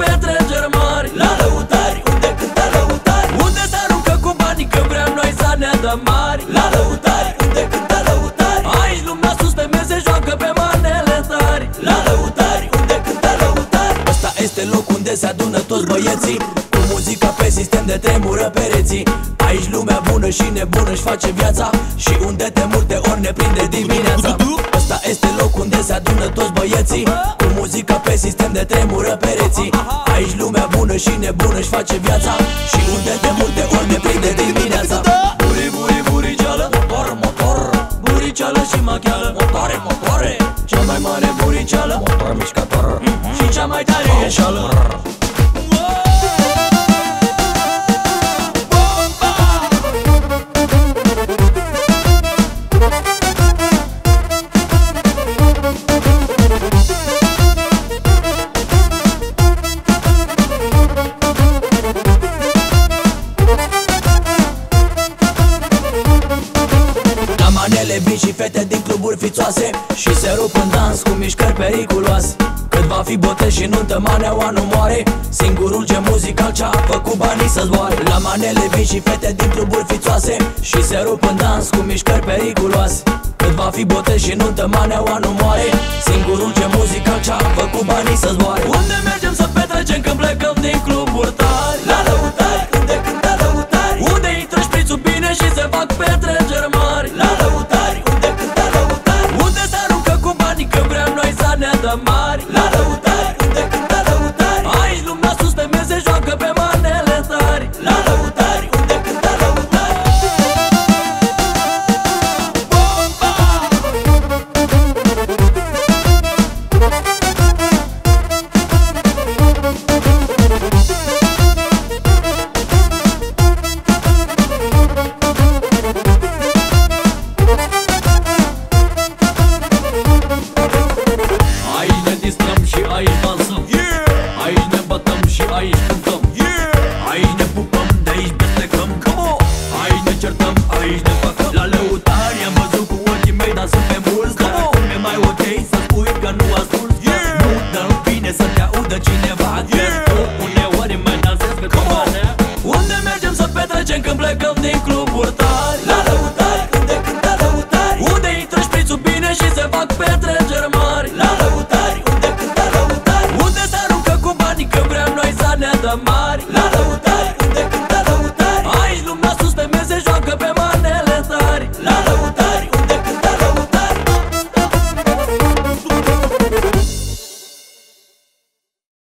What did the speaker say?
petreceri mari. La lăutari, unde cântă lăutari? Unde se aruncă cu banii că vrem noi să ne dăm mari? La lăutari, unde cântă lăutari? Aici lumea sus pe mese joacă pe manele tari La lăutari, unde cântă lăutari? Ăsta este loc unde se adună toți băieții muzica pe sistem de tremură pereții. Aici lumea bună și nebună își face viața Și unde te multe ori ne prinde dimineața. Ăsta este loc unde se adună toți băieții Cu muzica pe sistem de tremură pereții. Aici lumea bună și nebună își face viața Și unde te multe ori ne prinde dimineața. Buri, buri, buriceală, motor, motor Buriceală și machială, motoare, motoare Cea mai mare buriceală, motor mișcător Și cea mai tare ieșală cluburi fițoase Și se rup în dans cu mișcări periculoase Cât va fi botez și nuntă, maneaua nu moare Singurul ce muzical ce-a făcut banii să zboare La manele vin și fete din cluburi fițoase Și se rup în dans cu mișcări periculoase Cât va fi botez și nuntă, maneaua nu moare Singurul ce muzical ce-a făcut banii să zboare Aici ne pupăm, de aici bestecăm Aici ne certăm, aici ne păcăm La lăutari am văzut cu ochii mei, dar sunt pe mulți Dar acum e mai ok să spui că nu asculti. Nu dăm bine să te audă cineva. Că tu uneori mai dansezi pe comane Unde mergem să petrecem când plecăm din